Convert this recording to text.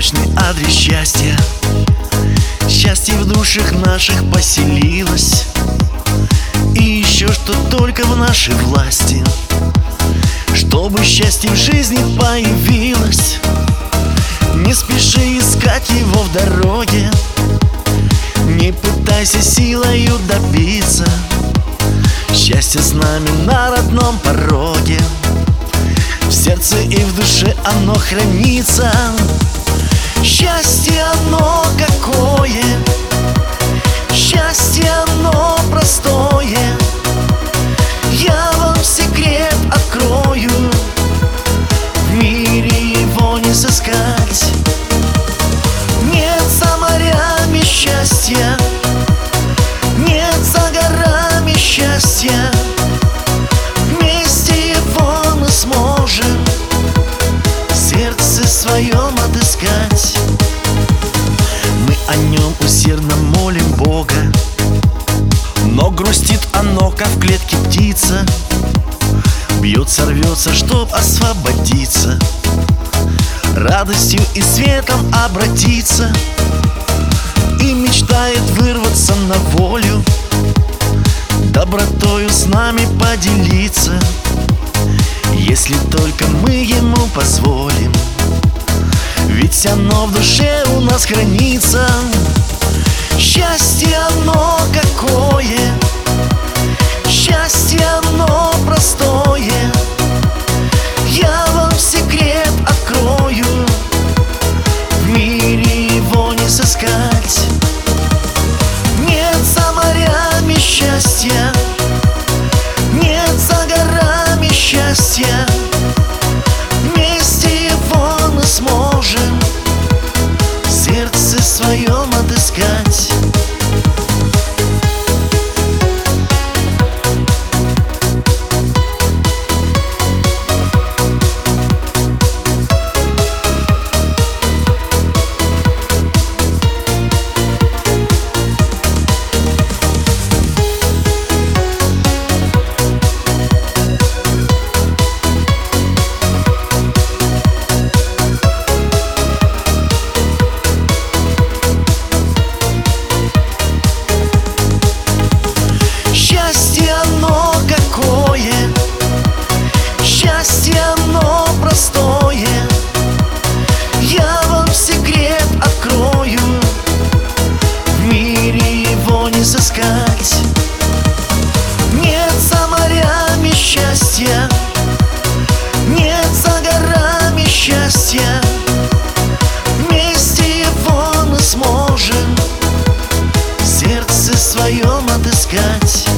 точный адрес счастья. Счастье в душах наших поселилось. И еще что только в нашей власти. Чтобы счастье в жизни появилось. Не спеши искать его в дороге. Не пытайся силою добиться. Счастье с нами на родном пороге. В сердце и в душе оно хранится Счастье оно какое. Счастье оно простое. Я вам секрет открою. В мире его не сыскать. Нет за морями счастья. Нет за горами счастья своем отыскать о нем усердно молим Бога. Но грустит оно, как в клетке птица. Бьется, рвется, чтоб освободиться. Радостью и светом обратиться. И мечтает вырваться на волю. Добротою с нами поделиться. Если только мы ему позволим ведь оно в душе у нас хранится. Счастье оно какое мы